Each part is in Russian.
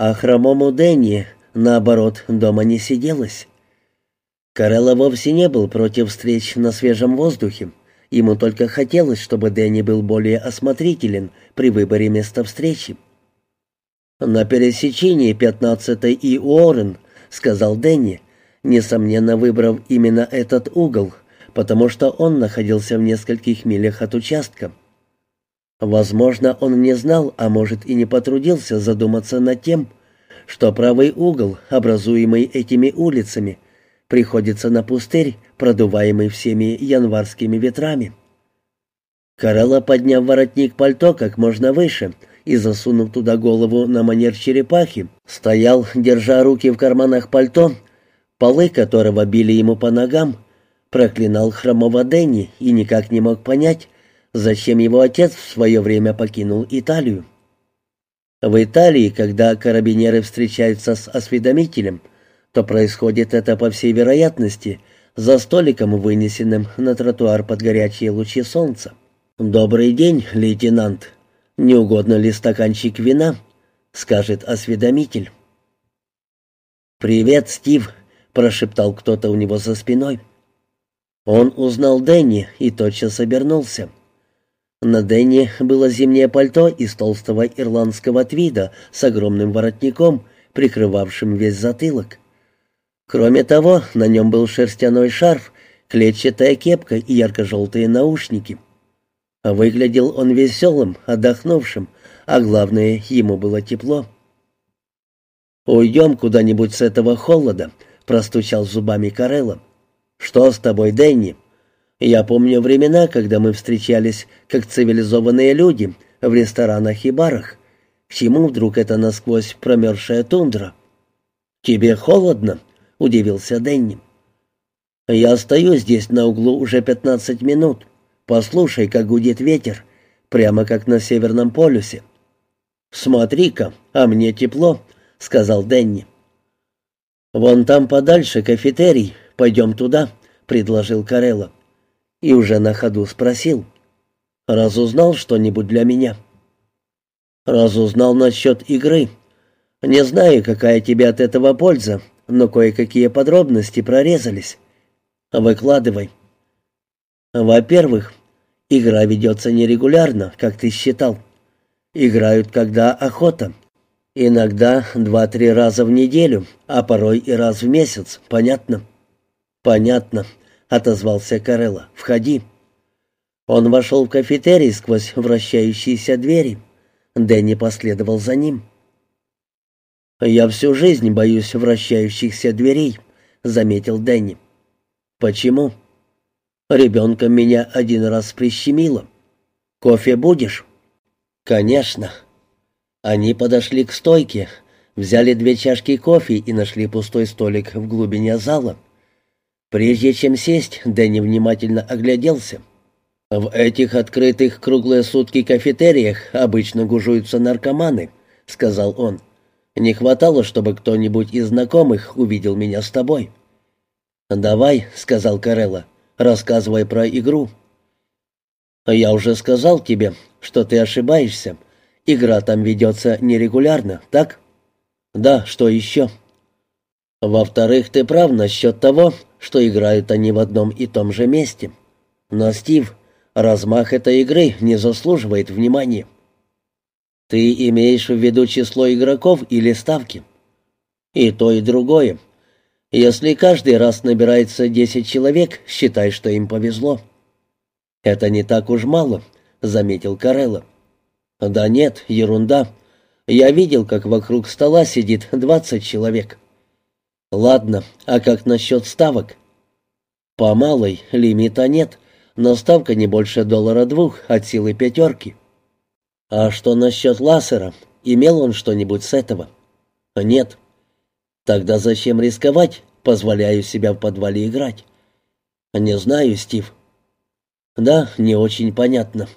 А хромому Дэнни, наоборот, дома не сиделось. Карелла вовсе не был против встреч на свежем воздухе. Ему только хотелось, чтобы Дэнни был более осмотрителен при выборе места встречи. «На пересечении 15-й и Уоррен», — сказал Дэнни, несомненно выбрав именно этот угол, потому что он находился в нескольких милях от участка. Возможно, он не знал, а может и не потрудился задуматься над тем, что правый угол, образуемый этими улицами, приходится на пустырь, продуваемый всеми январскими ветрами. Карелла, подняв воротник пальто как можно выше и засунув туда голову на манер черепахи, стоял, держа руки в карманах пальто, полы которого били ему по ногам, проклинал хромого Дэнни и никак не мог понять, зачем его отец в свое время покинул Италию. В Италии, когда карабинеры встречаются с осведомителем, то происходит это, по всей вероятности, за столиком, вынесенным на тротуар под горячие лучи солнца. «Добрый день, лейтенант. Не угодно ли стаканчик вина?» — скажет осведомитель. «Привет, Стив», — прошептал кто-то у него за спиной. Он узнал Дэнни и тотчас обернулся. На Дэнни было зимнее пальто из толстого ирландского твида с огромным воротником, прикрывавшим весь затылок. Кроме того, на нем был шерстяной шарф, клетчатая кепка и ярко-желтые наушники. Выглядел он веселым, отдохнувшим, а главное, ему было тепло. «Уйдем куда-нибудь с этого холода», — простучал зубами Карелла. «Что с тобой, Дэнни?» Я помню времена, когда мы встречались как цивилизованные люди в ресторанах и барах. К чему вдруг это насквозь промерзшая тундра? «Тебе холодно?» — удивился Дэнни. «Я стою здесь на углу уже пятнадцать минут. Послушай, как гудит ветер, прямо как на Северном полюсе». «Смотри-ка, а мне тепло», — сказал Дэнни. «Вон там подальше кафетерий, пойдем туда», — предложил Карелла и уже на ходу спросил. «Разузнал что-нибудь для меня?» «Разузнал насчет игры. Не знаю, какая тебе от этого польза, но кое-какие подробности прорезались. Выкладывай». «Во-первых, игра ведется нерегулярно, как ты считал. Играют, когда охота. Иногда два-три раза в неделю, а порой и раз в месяц, понятно?» «Понятно», — отозвался Карелла. «Входи». Он вошел в кафетерий сквозь вращающиеся двери. Дэнни последовал за ним. «Я всю жизнь боюсь вращающихся дверей», — заметил Дэнни. «Почему?» «Ребенком меня один раз прищемило. Кофе будешь?» «Конечно». Они подошли к стойке, взяли две чашки кофе и нашли пустой столик в глубине зала. Прежде чем сесть, Дэнни внимательно огляделся. «В этих открытых круглые сутки кафетериях обычно гужуются наркоманы», — сказал он. «Не хватало, чтобы кто-нибудь из знакомых увидел меня с тобой». «Давай», — сказал Карелла, — «рассказывай про игру». «Я уже сказал тебе, что ты ошибаешься. Игра там ведется нерегулярно, так?» «Да, что еще?» «Во-вторых, ты прав насчет того, что играют они в одном и том же месте. Но, Стив, размах этой игры не заслуживает внимания. Ты имеешь в виду число игроков или ставки? И то, и другое. Если каждый раз набирается десять человек, считай, что им повезло. Это не так уж мало, заметил Карелла. Да нет, ерунда. Я видел, как вокруг стола сидит двадцать человек. «Ладно, а как насчет ставок?» «По малой, лимита нет, но ставка не больше доллара двух, от силы пятерки». «А что насчет лассера? Имел он что-нибудь с этого?» «Нет». «Тогда зачем рисковать? Позволяю себя в подвале играть». «Не знаю, Стив». «Да, не очень понятно».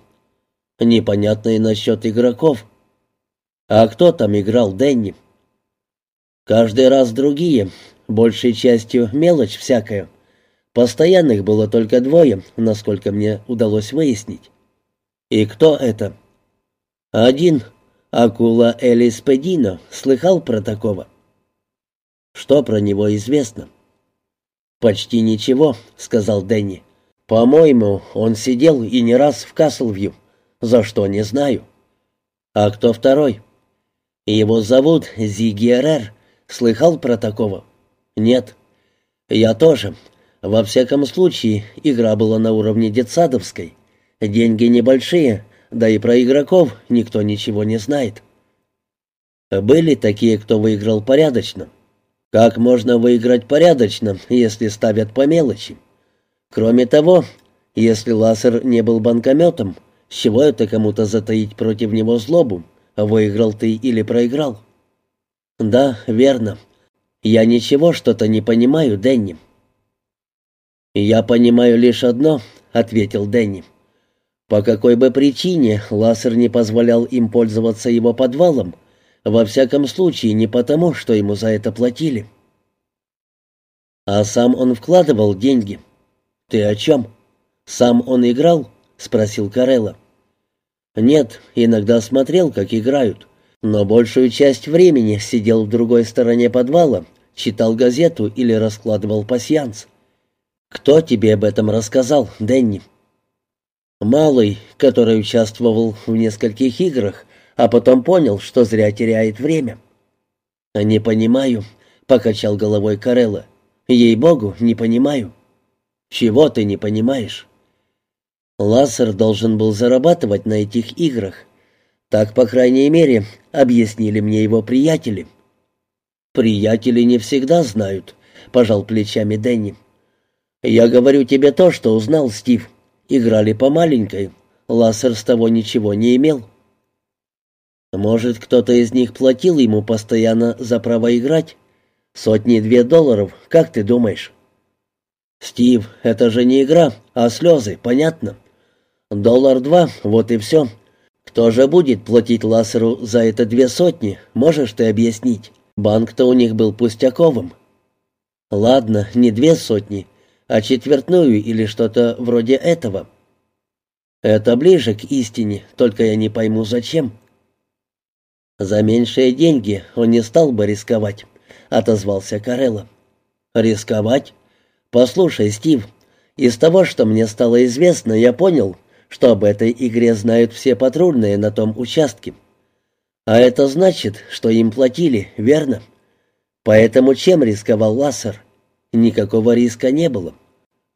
«Непонятно и насчет игроков». «А кто там играл, Дэнни?» Каждый раз другие, большей частью мелочь всякая. Постоянных было только двое, насколько мне удалось выяснить. И кто это? Один, Акула Элис Педино слыхал про такого? Что про него известно? Почти ничего, сказал Дэнни. По-моему, он сидел и не раз в Каслвью. За что, не знаю. А кто второй? Его зовут Зиги. Слыхал про такого? Нет. Я тоже. Во всяком случае, игра была на уровне детсадовской. Деньги небольшие, да и про игроков никто ничего не знает. Были такие, кто выиграл порядочно. Как можно выиграть порядочно, если ставят по мелочи? Кроме того, если Лассер не был банкометом, с чего это кому-то затаить против него злобу? Выиграл ты или проиграл? Да, верно. Я ничего что-то не понимаю, Дэнни. Я понимаю лишь одно, ответил Дэнни. По какой бы причине Лассер не позволял им пользоваться его подвалом, во всяком случае не потому, что ему за это платили. А сам он вкладывал деньги. Ты о чем? Сам он играл? спросил Карелла. Нет, иногда смотрел, как играют, но большую часть времени сидел в другой стороне подвала, читал газету или раскладывал пасьянс. Кто тебе об этом рассказал, Дэнни? Малый, который участвовал в нескольких играх, а потом понял, что зря теряет время. «Не понимаю», — покачал головой Карелла. «Ей-богу, не понимаю». «Чего ты не понимаешь?» Лассер должен был зарабатывать на этих играх. Так, по крайней мере, объяснили мне его приятели. «Приятели не всегда знают», — пожал плечами Дэнни. «Я говорю тебе то, что узнал Стив». Играли по маленькой. Лассер с того ничего не имел. Может, кто-то из них платил ему постоянно за право играть? Сотни-две долларов, как ты думаешь? Стив, это же не игра, а слезы, понятно? Доллар-два, вот и все. Кто же будет платить Лассеру за это две сотни, можешь ты объяснить? Банк-то у них был пустяковым. Ладно, не две сотни, а четвертную или что-то вроде этого. Это ближе к истине, только я не пойму, зачем. За меньшие деньги он не стал бы рисковать, отозвался Карелла. Рисковать? Послушай, Стив, из того, что мне стало известно, я понял, что об этой игре знают все патрульные на том участке. А это значит, что им платили, верно? Поэтому чем рисковал Лассер? Никакого риска не было.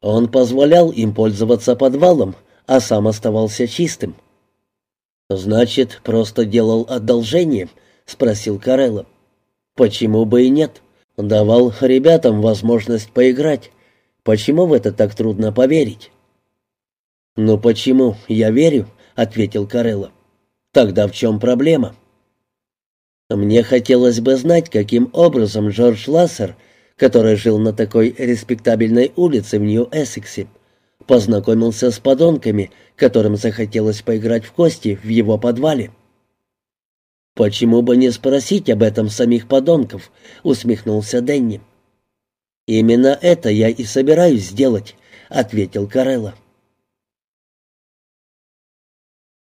Он позволял им пользоваться подвалом, а сам оставался чистым. «Значит, просто делал одолжение?» — спросил Карелло. «Почему бы и нет? Давал ребятам возможность поиграть. Почему в это так трудно поверить?» «Ну почему? Я верю», — ответил Карелло. «Тогда в чем проблема?» «Мне хотелось бы знать, каким образом Джордж Лассер который жил на такой респектабельной улице в Нью-Эссексе, познакомился с подонками, которым захотелось поиграть в кости в его подвале. «Почему бы не спросить об этом самих подонков?» — усмехнулся Денни. «Именно это я и собираюсь сделать», — ответил Карелла.